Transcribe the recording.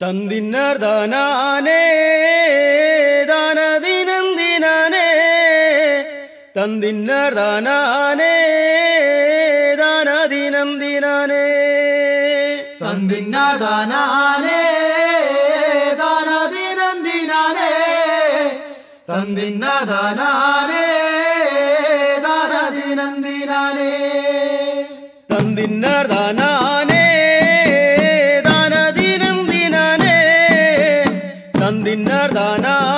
തന്തിന്നർ ദാനാനേ ദാനദിനം ദിനാനേ തന്തിന്നർ ദാനാനേ ദാനദിനം ദിനാനേ തന്തിന്നർ ദാനാനേ തന്തിന്നർ ദാനാനേ